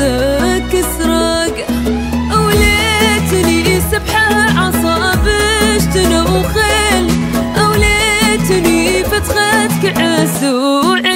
راسك سراق. وليتني سبحة عصابش تنوخل وليتني فتغتك عسوع